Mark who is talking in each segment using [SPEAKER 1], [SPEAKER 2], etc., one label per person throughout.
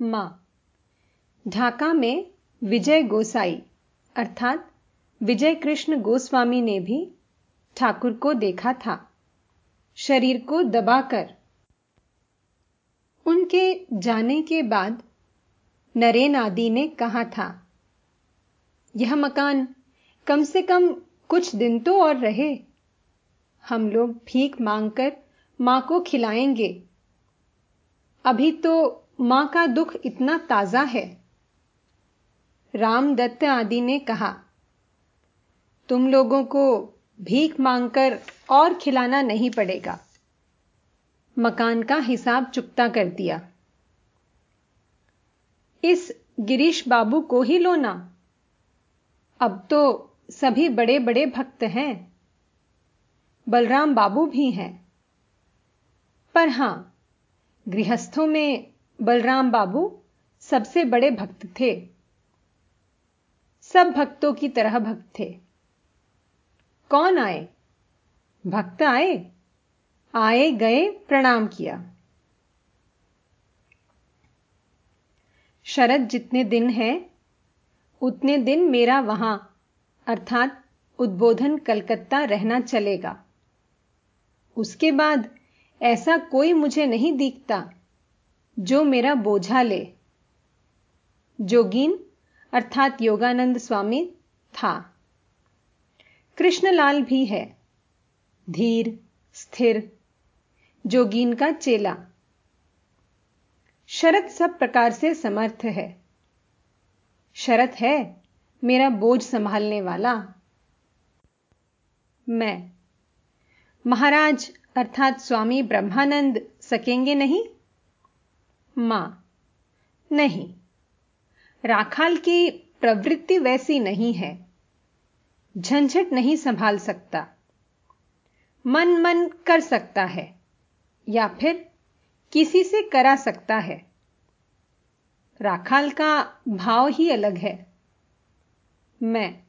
[SPEAKER 1] माँ। ढाका में विजय गोसाई, अर्थात विजय कृष्ण गोस्वामी ने भी ठाकुर को देखा था। शरीर को दबाकर। उनके जाने के बाद नरेन आदि ने कहा था, यह मकान कम से कम कुछ दिन तो और रहे। हम लोग भीख मांगकर माँ को खिलाएँगे। अभी तो माँ का दुख इतना ताज़ा है। रामदत्त आदि ने कहा, तुम लोगों को भीख मांगकर और खिलाना नहीं पड़ेगा। मकान का हिसाब चुकता कर दिया। इस गिरीश बाबू को ही लो ना। अब तो सभी बड़े बड़े भक्त हैं। बलराम बाबू भी हैं। पर हाँ, गृहस्थों में बलराम बाबू सबसे बड़े भक्त थे। सब भक्तों की तरह भक्त थे। कौन आए? भक्त आए? आए गए, प्रणाम किया। शरद जितने दिन है, उतने दिन मेरा वहाँ, अर्थात उद्बोधन कलकत्ता रहना चलेगा। उसके बाद ऐसा कोई मुझे नहीं दिखता। जो मेरा बोझा ले। जोगीन, अर्थात योगानंद स्वामी, था। कृष्णलाल भी है। धीर, स्थिर। जोगीन का चेला। शरत सब प्रकार से समर्थ है। शरत है मेरा बोझ संभालने वाला। मैं। महाराज, अर्थात स्वामी ब्रह्मानंद, सकेंगे नहीं? माँ। नहीं, राखाल की प्रवृत्ति वैसी नहीं है। झंझट नहीं संभाल सकता। मन मन कर सकता है, या फिर किसी से करा सकता है। राखाल का भाव ही अलग है। मैं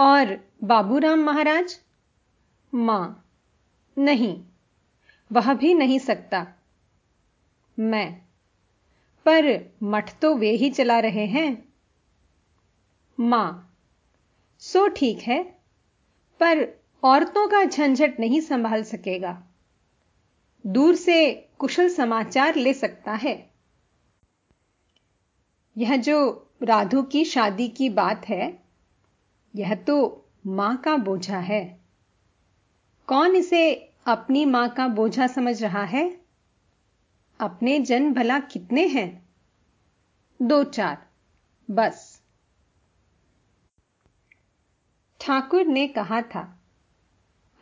[SPEAKER 1] और बाबूराम महाराज? माँ। नहीं, वह भी नहीं सकता। मैं। पर मठ तो वे ही चला रहे हैं। माँ। सो ठीक है, पर औरतों का झंझट नहीं संभाल सकेगा। दूर से कुशल समाचार ले सकता है। यह जो राधु की शादी की बात है, यह तो माँ का बोझा है। कौन इसे अपनी माँ का बोझा समझ रहा है? अपने जन भला कितने हैं? दो चार। बस। ठाकुर ने कहा था,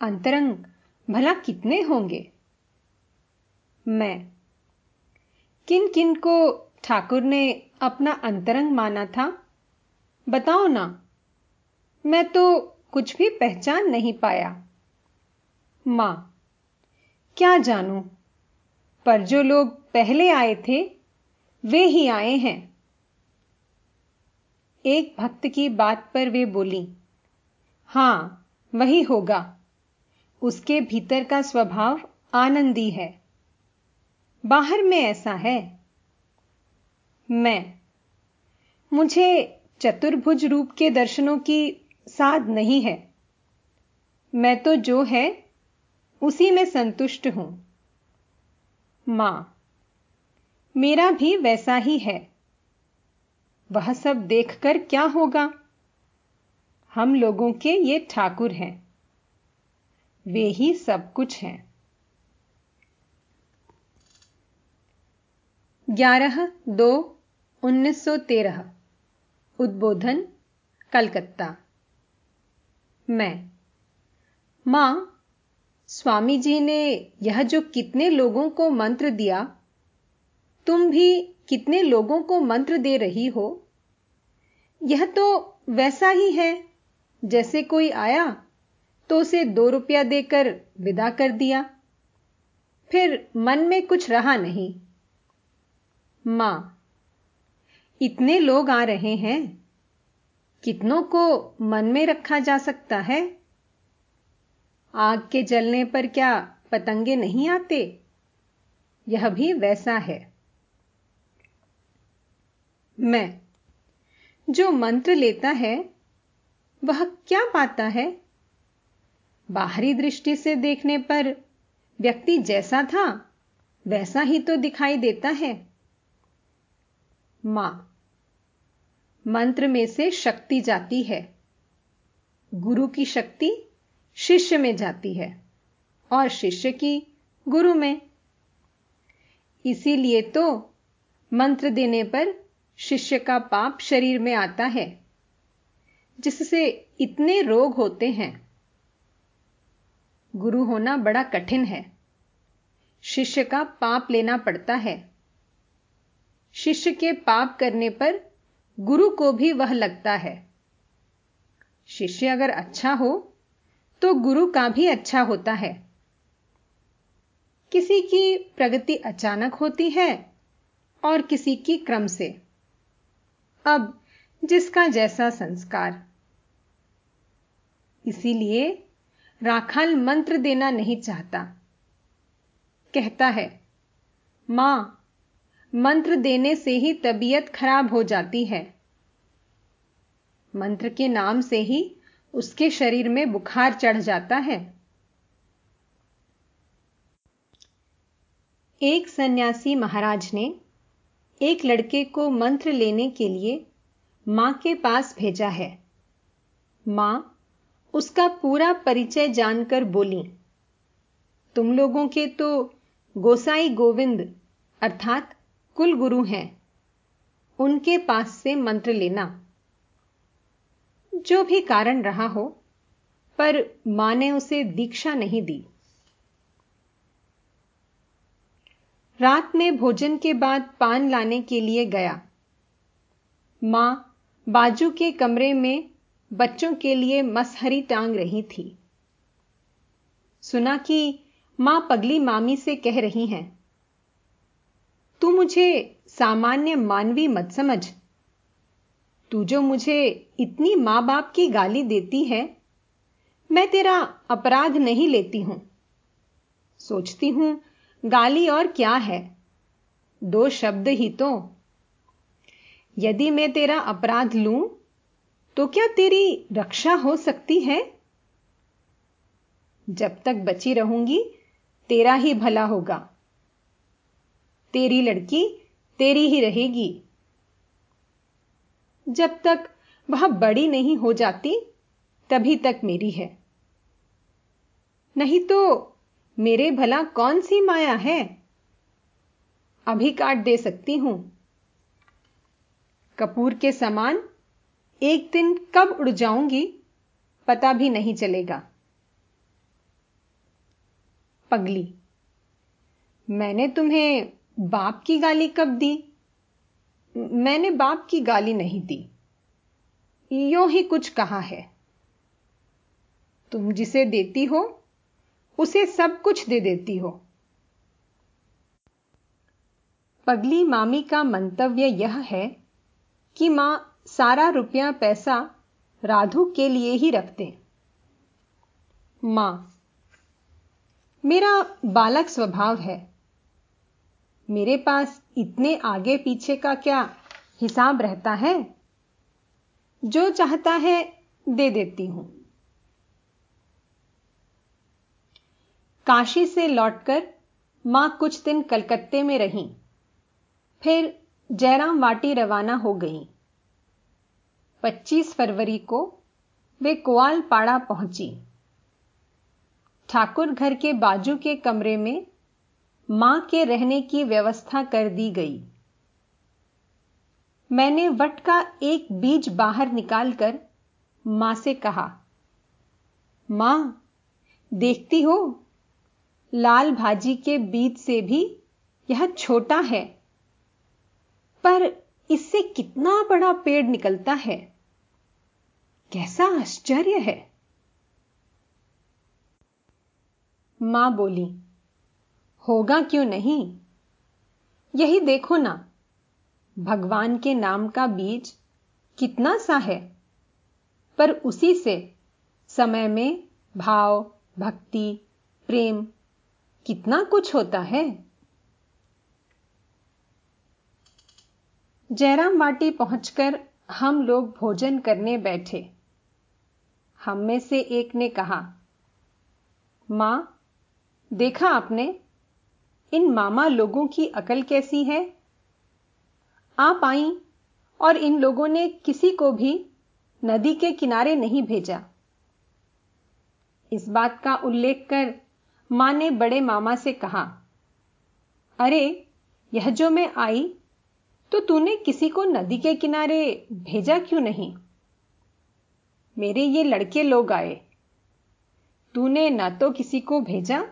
[SPEAKER 1] अंतरंग भला कितने होंगे? मैं। किन किन को ठाकुर ने अपना अंतरंग माना था? बताओ ना। मैं तो कुछ भी पहचान नहीं पाया। माँ, क्या जानूं? पर जो लोग पहले आए थे, वे ही आए हैं। एक भक्त की बात पर वे बोली, हाँ, वही होगा। उसके भीतर का स्वभाव आनंदी है। बाहर में ऐसा है। मैं, मुझे चतुर्भुज रूप के दर्शनों की साध नहीं है। मैं तो जो है, उसी में संतुष्ट हूँ। माँ। मेरा भी वैसा ही है। वह सब देखकर क्या होगा? हम लोगों के ये ठाकुर हैं। वे ही सब कुछ हैं। ग्यारह दो उन्नीस सौ तेरह। उद्बोधन, कलकत्ता। मैं। माँ स्वामी जी ने यह जो कितने लोगों को मंत्र दिया, तुम भी कितने लोगों को मंत्र दे रही हो? यह तो वैसा ही है। जैसे कोई आया तो उसे दो रुपया देकर विदा कर दिया। फिर मन में कुछ रहा नहीं। माँ, इतने लोग आ रहे हैं, कितनों को मन में रखा जा सकता है? आग के जलने पर क्या पतंगे नहीं आते? यह भी वैसा है। मैं, जो मंत्र लेता है, वह क्या पाता है? बाहरी दृष्टि से देखने पर व्यक्ति जैसा था, वैसा ही तो दिखाई देता है। माँ, मंत्र में से शक्ति जाती है। गुरु की शक्ति शिष्य में जाती है और शिष्य की गुरु में। इसीलिए तो मंत्र देने पर शिष्य का पाप शरीर में आता है, जिससे इतने रोग होते हैं। गुरु होना बड़ा कठिन है। शिष्य का पाप लेना पड़ता है। शिष्य के पाप करने पर गुरु को भी वह लगता है। शिष्य अगर अच्छा हो तो गुरु का भी अच्छा होता है। किसी की प्रगति अचानक होती है और किसी की क्रम से। अब जिसका जैसा संस्कार। इसीलिए राखाल मंत्र देना नहीं चाहता। कहता है, माँ, मंत्र देने से ही तबीयत खराब हो जाती है। मंत्र के नाम से ही उसके शरीर में बुखार चढ़ जाता है। एक सन्यासी महाराज ने एक लड़के को मंत्र लेने के लिए माँ के पास भेजा है। माँ, उसका पूरा परिचय जानकर बोली, तुम लोगों के तो गोसाई गोविंद अर्थात कुल गुरु हैं। उनके पास से मंत्र लेना। जो भी कारण रहा हो, पर माँ ने उसे दीक्षा नहीं दी। रात में भोजन के बाद पान लाने के लिए गया। माँ बाजू के कमरे में बच्चों के लिए मसहरी टांग रही थी। सुना कि माँ पगली मामी से कह रही हैं, तू मुझे सामान्य मानवी मत समझ तू जो मुझे इतनी माँ बाप की गाली देती है, मैं तेरा अपराध नहीं लेती हूँ। सोचती हूँ, गाली और क्या है? दो शब्द ही तो। यदि मैं तेरा अपराध लूँ तो क्या तेरी रक्षा हो सकती है? जब तक बची रहूँगी, तेरा ही भला होगा। तेरी लड़की तेरी ही रहेगी। जब तक वह बड़ी नहीं हो जाती, तभी तक मेरी है। नहीं तो मेरे भला कौन सी माया है? अभी काट दे सकती हूँ। कपूर के समान एक दिन कब उड़ जाऊँगी, पता भी नहीं चलेगा। पगली, मैंने तुम्हें बाप की गाली कब दी? मैंने बाप की गाली नहीं दी। यो ही कुछ कहा है। तुम जिसे देती हो, उसे सब कुछ दे देती हो। पगली मामी का मंतव्य यह है कि माँ सारा रुपया पैसा राधु के लिए ही रखते माँ, मेरा बालक स्वभाव है। मेरे पास इतने आगे पीछे का क्या हिसाब रहता है? जो चाहता है, दे देती हूँ। काशी से लौटकर माँ कुछ दिन कलकत्ते में रही। फिर जयराम वाटी रवाना हो गई। 25 फरवरी को वे कोआलपाड़ा पहुँची। ठाकुर घर के बाजू के कमरे में माँ के रहने की व्यवस्था कर दी गई। मैंने वट का एक बीज बाहर निकालकर माँ से कहा, माँ, देखती हो, लाल भाजी के बीज से भी यह छोटा है, पर इससे कितना बड़ा पेड़ निकलता है? कैसा आश्चर्य है! माँ बोली होगा क्यों नहीं? यही देखो ना, भगवान के नाम का बीज कितना सा है। पर उसी से समय में भाव, भक्ति, प्रेम कितना कुछ होता है। जयराम वाटी पहुंचकर हम लोग भोजन करने बैठे। हम में से एक ने कहा, माँ, देखा आपने? इन मामा लोगों की अकल कैसी है? आप आई और इन लोगों ने किसी को भी नदी के किनारे नहीं भेजा। इस बात का उल्लेख कर माँ ने बड़े मामा से कहा, अरे, यह जो मैं आई तो तूने किसी को नदी के किनारे भेजा क्यों नहीं? मेरे ये लड़के लोग आए। तूने ना तो किसी को भेजा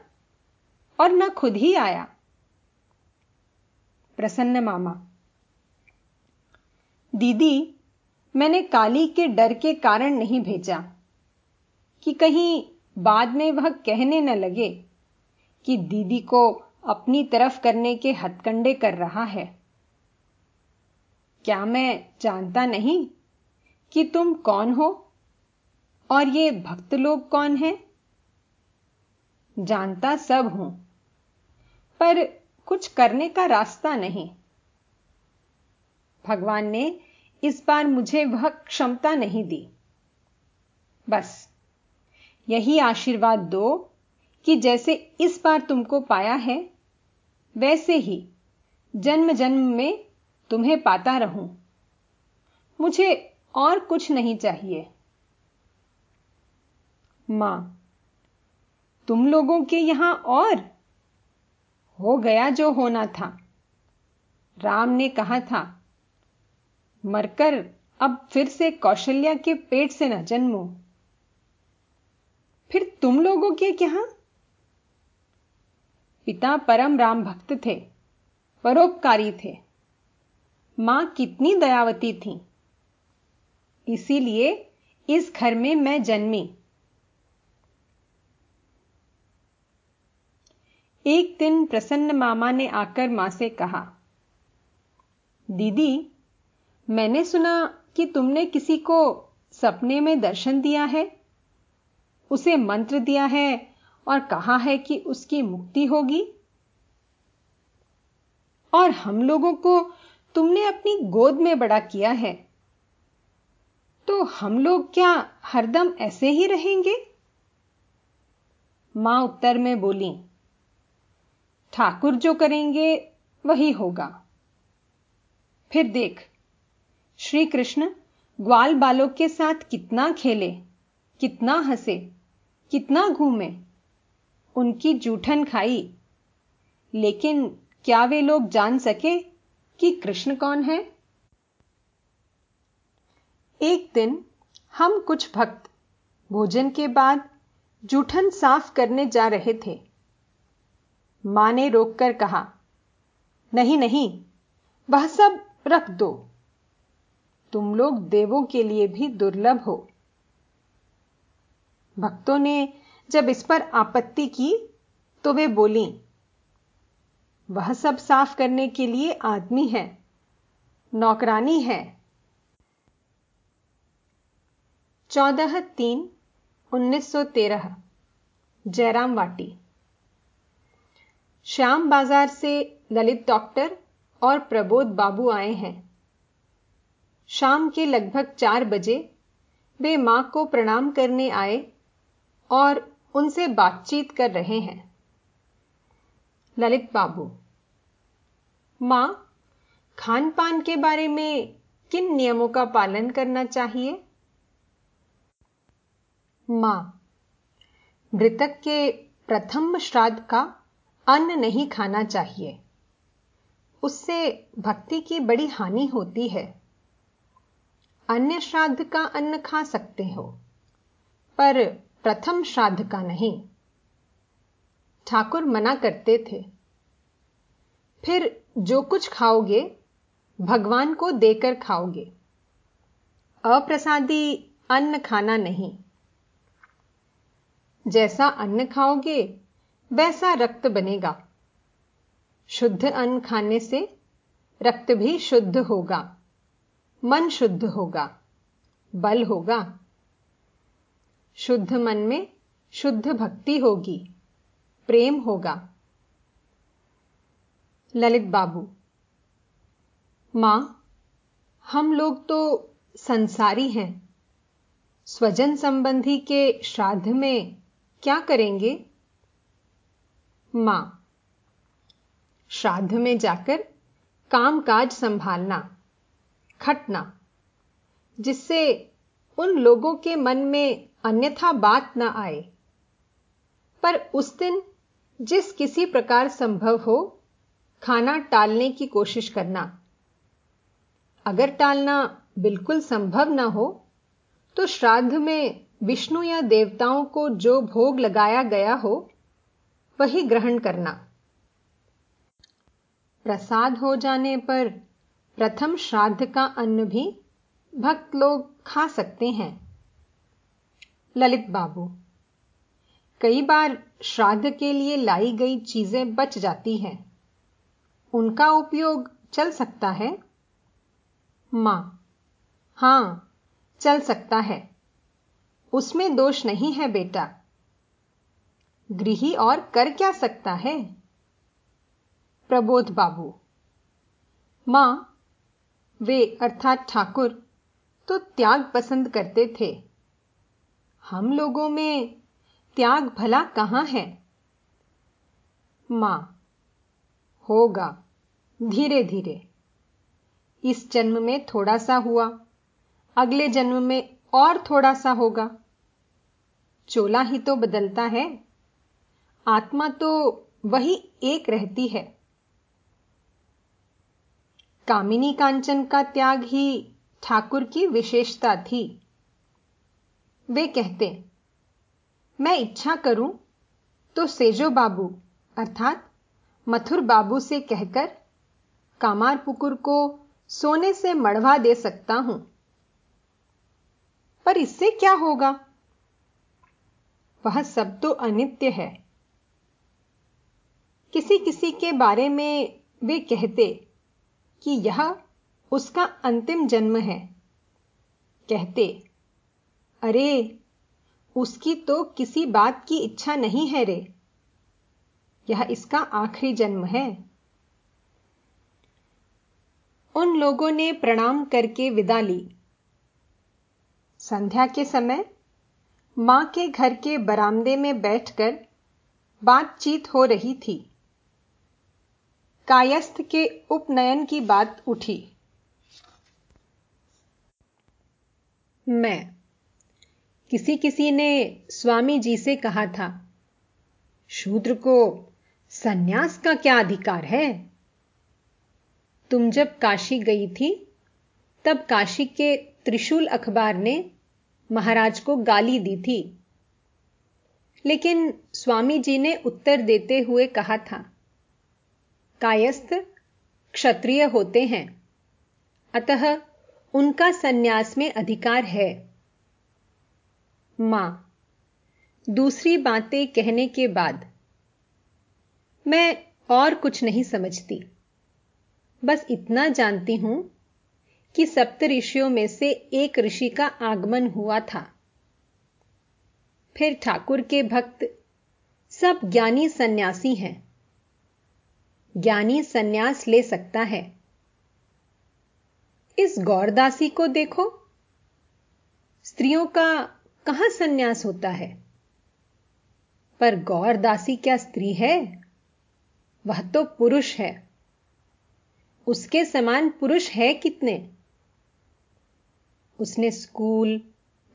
[SPEAKER 1] और ना खुद ही आया। प्रसन्न मामा। दीदी, मैंने काली के डर के कारण नहीं भेजा कि कहीं बाद में वह कहने न लगे कि दीदी को अपनी तरफ़ करने के हथकंडे कर रहा है। क्या मैं जानता नहीं कि तुम कौन हो और ये भक्त लोग कौन हैं? जानता सब हूँ, पर कुछ करने का रास्ता नहीं। भगवान ने इस बार मुझे वह क्षमता नहीं दी। बस, यही आशीर्वाद दो कि जैसे इस बार तुमको पाया है, वैसे ही जन्म जन्म में तुम्हें पाता रहूँ। मुझे और कुछ नहीं चाहिए। माँ, तुम लोगों के यहाँ और हो गया जो होना था। राम ने कहा था, मरकर, अब फिर से कौशल्या के पेट से न जन्मो। फिर तुम लोगों के क्या पिता परम राम भक्त थे, परोपकारी थे। माँ कितनी दयावती थी। इसीलिए इस घर में मैं जन्मी। एक दिन प्रसन्न मामा ने आकर माँ से कहा, दीदी, मैंने सुना कि तुमने किसी को सपने में दर्शन दिया है, उसे मंत्र दिया है और कहा है कि उसकी मुक्ति होगी। और हम लोगों को तुमने अपनी गोद में बड़ा किया है तो हम लोग क्या हरदम ऐसे ही रहेंगे? माँ उत्तर में बोली ठाकुर जो करेंगे, वही होगा। फिर देख श्री कृष्ण ग्वाल बालों के साथ कितना खेले, कितना हंसे, कितना घूमे। उनकी जूठन खाई। लेकिन क्या वे लोग जान सके कि कृष्ण कौन है? एक दिन हम कुछ भक्त भोजन के बाद जूठन साफ़ करने जा रहे थे। माँ ने रोककर कहा, नहीं नहीं, वह सब रख दो। तुम लोग देवों के लिए भी दुर्लभ हो। भक्तों ने जब इस पर आपत्ति की तो वे बोली, वह सब साफ़ करने के लिए आदमी है, नौकरानी है। चौदह तीन उन्नीस सौ तेरह, जयराम वाटी। श्याम बाज़ार से ललित डॉक्टर और प्रबोध बाबू आए हैं। शाम के लगभग चार बजे वे माँ को प्रणाम करने आए और उनसे बातचीत कर रहे हैं। ललित बाबू, माँ खान पान के बारे में किन नियमों का पालन करना चाहिए? माँ, मृतक के प्रथम श्राद्ध का अन्न नहीं खाना चाहिए। उससे भक्ति की बड़ी हानि होती है। अन्य श्राद्ध का अन्न खा सकते हो, पर प्रथम श्राद्ध का नहीं। ठाकुर मना करते थे। फिर जो कुछ खाओगे, भगवान को देकर खाओगे। अप्रसादी अन्न खाना नहीं। जैसा अन्न खाओगे वैसा रक्त बनेगा। शुद्ध अन्न खाने से रक्त भी शुद्ध होगा। मन शुद्ध होगा। बल होगा। शुद्ध मन में शुद्ध भक्ति होगी। प्रेम होगा। ललित बाबू, माँ, हम लोग तो संसारी हैं। स्वजन संबंधी के श्राद्ध में क्या करेंगे? माँ। श्राद्ध में जाकर कामकाज संभालना, खटना, जिससे उन लोगों के मन में अन्यथा बात न आए। पर उस दिन जिस किसी प्रकार संभव हो, खाना टालने की कोशिश करना। अगर टालना बिल्कुल संभव ना हो तो श्राद्ध में विष्णु या देवताओं को जो भोग लगाया गया हो वही ग्रहण करना। प्रसाद हो जाने पर प्रथम श्राद्ध का अन्न भी भक्त लोग खा सकते हैं। ललित बाबू, कई बार श्राद्ध के लिए लाई गई चीज़ें बच जाती हैं। उनका उपयोग चल सकता है? माँ, हाँ, चल सकता है। उसमें दोष नहीं है बेटा। गृही और कर क्या सकता है? प्रबोध बाबू। माँ, वे अर्थात ठाकुर तो त्याग पसंद करते थे। हम लोगों में त्याग भला कहाँ है? माँ, होगा धीरे धीरे इस जन्म में थोड़ा सा हुआ, अगले जन्म में और थोड़ा सा होगा। चोला ही तो बदलता है। आत्मा तो वही एक रहती है। कामिनी कांचन का त्याग ही ठाकुर की विशेषता थी। वे कहते, मैं इच्छा करूँ तो सेजो बाबू, अर्थात मथुर बाबू से कहकर कामार पुकुर को सोने से मढ़वा दे सकता हूँ। पर इससे क्या होगा? वह सब तो अनित्य है। किसी किसी के बारे में वे कहते कि यह उसका अंतिम जन्म है। कहते, अरे, उसकी तो किसी बात की इच्छा नहीं है रे। यह इसका आखिरी जन्म है। उन लोगों ने प्रणाम करके विदा ली। संध्या के समय माँ के घर के बरामदे में बैठकर बातचीत हो रही थी। कायस्थ के उपनयन की बात उठी। मैं। किसी किसी ने स्वामी जी से कहा था, शूद्र को सन्यास का क्या अधिकार है? तुम जब काशी गई थी, तब काशी के त्रिशूल अखबार ने महाराज को गाली दी थी। लेकिन स्वामी जी ने उत्तर देते हुए कहा था कायस्थ क्षत्रिय होते हैं। अतः उनका सन्यास में अधिकार है। माँ, दूसरी बातें कहने के बाद मैं और कुछ नहीं समझती। बस इतना जानती हूँ कि सप्त ऋषियों में से एक ऋषि का आगमन हुआ था। फिर ठाकुर के भक्त सब ज्ञानी सन्यासी हैं। ज्ञानी सन्यास ले सकता है। इस गौरदासी को देखो। स्त्रियों का कहाँ सन्यास होता है? पर गौरदासी क्या स्त्री है? वह तो पुरुष है। उसके समान पुरुष है कितने? उसने स्कूल,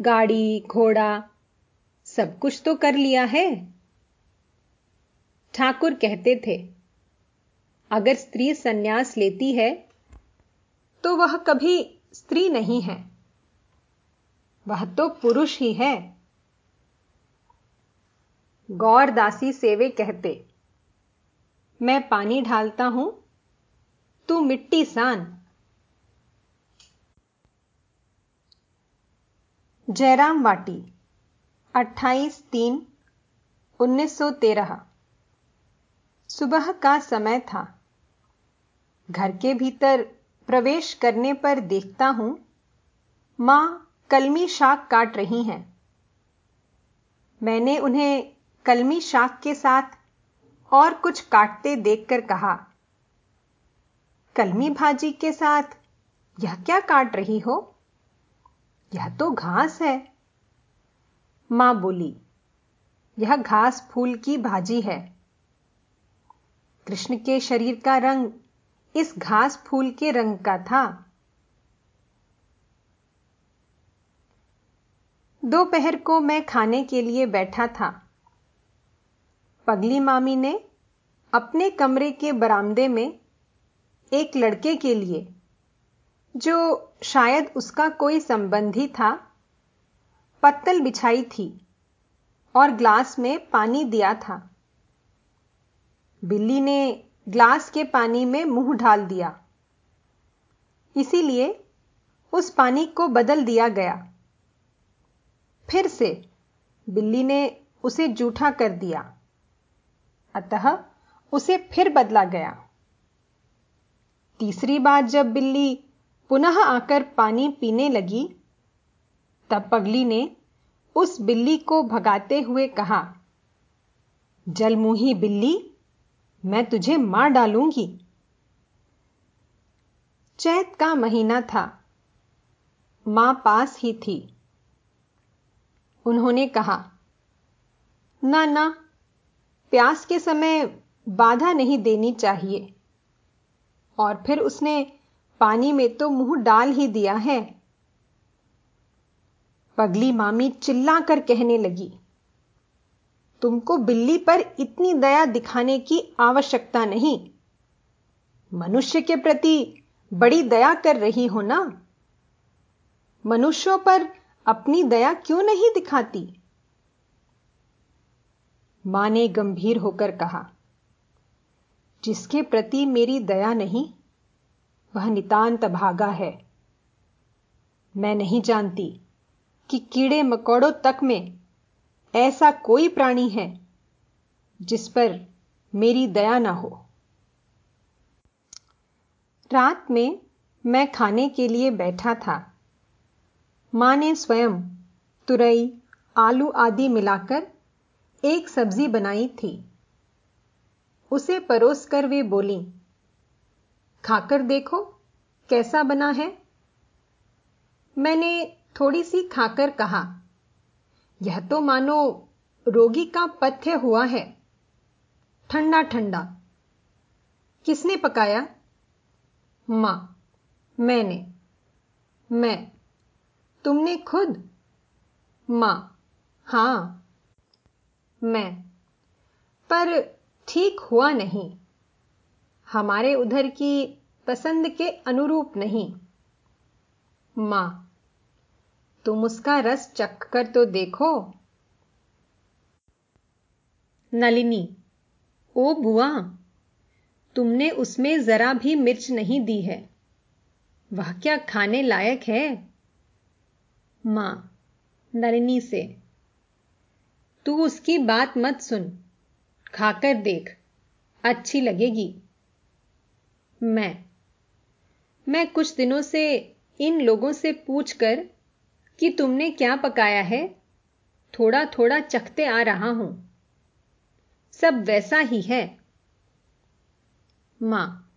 [SPEAKER 1] गाड़ी, घोड़ा, सब कुछ तो कर लिया है। ठाकुर कहते थे अगर स्त्री सन्यास लेती है तो वह कभी स्त्री नहीं है। वह तो पुरुष ही है। गौर दासी सेवे कहते, मैं पानी ढालता हूँ, तू मिट्टी सान। जयराम वाटी 28 तीन 1913 सुबह का समय था। घर के भीतर प्रवेश करने पर देखता हूँ, माँ कलमी शाक काट रही हैं। मैंने उन्हें कलमी शाक के साथ और कुछ काटते देखकर कहा, कलमी भाजी के साथ यह क्या काट रही हो? यह तो घास है। माँ बोली, यह घास फूल की भाजी है। कृष्ण के शरीर का रंग इस घास फूल के रंग का था। दोपहर को मैं खाने के लिए बैठा था। पगली मामी ने अपने कमरे के बरामदे में एक लड़के के लिए, जो शायद उसका कोई संबंधी था, पत्तल बिछाई थी और ग्लास में पानी दिया था। बिल्ली ने ग्लास के पानी में मुँह डाल दिया। इसीलिए उस पानी को बदल दिया गया। फिर से बिल्ली ने उसे जूठा कर दिया। अतः उसे फिर बदला गया। तीसरी बार जब बिल्ली पुनः आकर पानी पीने लगी, तब पगली ने उस बिल्ली को भगाते हुए कहा जलमुही बिल्ली मैं तुझे मार डालूँगी। चैत का महीना था। माँ पास ही थी। उन्होंने कहा, ना ना, प्यास के समय बाधा नहीं देनी चाहिए। और फिर उसने पानी में तो मुँह डाल ही दिया है। पगली मामी चिल्लाकर कहने लगी तुमको बिल्ली पर इतनी दया दिखाने की आवश्यकता नहीं। मनुष्य के प्रति बड़ी दया कर रही हो ना? मनुष्यों पर अपनी दया क्यों नहीं दिखाती? माँ ने गंभीर होकर कहा, जिसके प्रति मेरी दया नहीं, वह नितांत भागा है। मैं नहीं जानती कि कीड़े मकोड़ों तक में ऐसा कोई प्राणी है जिस पर मेरी दया ना हो। रात में मैं खाने के लिए बैठा था। माँ ने स्वयं तुरई, आलू आदि मिलाकर एक सब्ज़ी बनाई थी। उसे परोसकर वे बोली, खाकर देखो कैसा बना है? मैंने थोड़ी सी खाकर कहा यह तो मानो रोगी का पथ्य हुआ है। ठंडा ठंडा। किसने पकाया? माँ। मैंने। मैं। तुमने खुद? माँ। हाँ। मैं। पर ठीक हुआ नहीं। हमारे उधर की पसंद के अनुरूप नहीं। माँ। तुम उसका रस चख कर तो देखो। नलिनी, ओ बुआ, तुमने उसमें जरा भी मिर्च नहीं दी है। वह क्या खाने लायक है? माँ, नलिनी से, तू उसकी बात मत सुन। खाकर देख, अच्छी लगेगी। मैं मैं कुछ दिनों से इन लोगों से पूछकर कि तुमने क्या पकाया है? थोड़ा थोड़ा चखते आ रहा हूँ। सब वैसा ही है। माँ,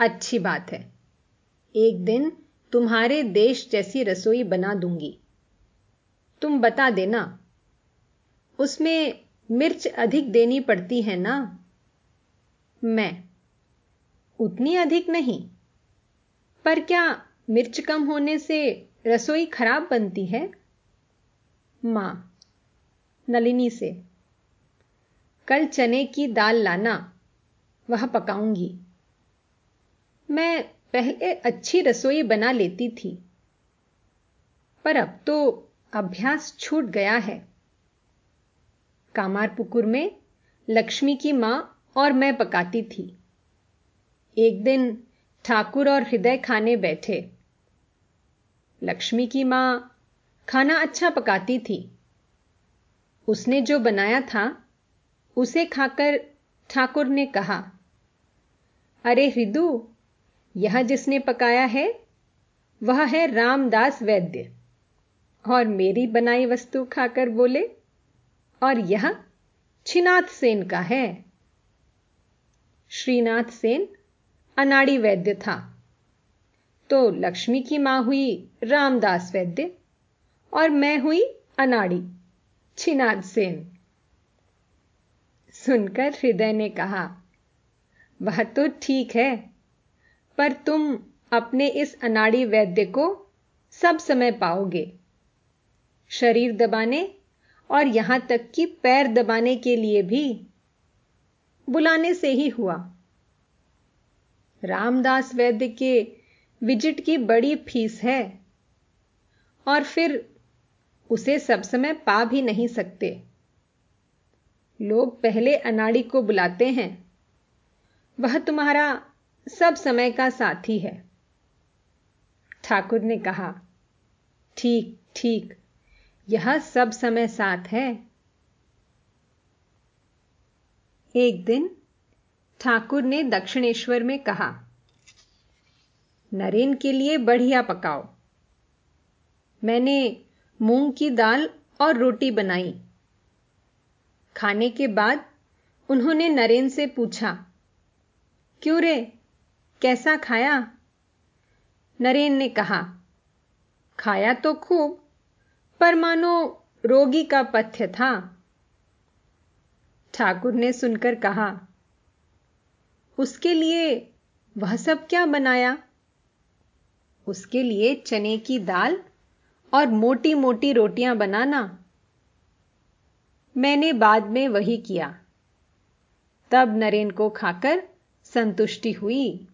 [SPEAKER 1] अच्छी बात है। एक दिन तुम्हारे देश जैसी रसोई बना दूँगी। तुम बता देना। उसमें मिर्च अधिक देनी पड़ती है ना? मैं। उतनी अधिक नहीं। पर क्या मिर्च कम होने से रसोई खराब बनती है, माँ, नलिनी से। कल चने की दाल लाना, वह पकाऊँगी। मैं पहले अच्छी रसोई बना लेती थी, पर अब तो अभ्यास छूट गया है। कामारपुकुर में लक्ष्मी की माँ और मैं पकाती थी। एक दिन ठाकुर और हृदय खाने बैठे। लक्ष्मी की माँ खाना अच्छा पकाती थी। उसने जो बनाया था, उसे खाकर ठाकुर ने कहा, अरे हृदु यह जिसने पकाया है, वह है रामदास वैद्य। और मेरी बनाई वस्तु खाकर बोले, और यह छिनाथ सेन का है। श्रीनाथ सेन अनाड़ी वैद्य था। तो लक्ष्मी की माँ हुई रामदास वैद्य और मैं हुई अनाड़ी छिनाद सेन। सुनकर हृदय ने कहा, वह तो ठीक है, पर तुम अपने इस अनाड़ी वैद्य को सब समय पाओगे। शरीर दबाने और यहाँ तक कि पैर दबाने के लिए भी बुलाने से ही हुआ। रामदास वैद्य के विज़िट की बड़ी फ़ीस है। और फिर उसे सब समय पा भी नहीं सकते। लोग पहले अनाड़ी को बुलाते हैं। वह तुम्हारा सब समय का साथी है। ठाकुर ने कहा, ठीक ठीक, यह सब समय साथ है। एक दिन ठाकुर ने दक्षिणेश्वर में कहा नरेन के लिए बढ़िया पकाओ। मैंने मूंग की दाल और रोटी बनाई। खाने के बाद उन्होंने नरेन से पूछा, क्यों रे? कैसा खाया? नरेन ने कहा, खाया तो खूब, पर मानो रोगी का पथ्य था। ठाकुर ने सुनकर कहा, उसके लिए वह सब क्या बनाया? उसके लिए चने की दाल और मोटी मोटी रोटियाँ बनाना। मैंने बाद में वही किया। तब नरेन को खाकर संतुष्टि हुई।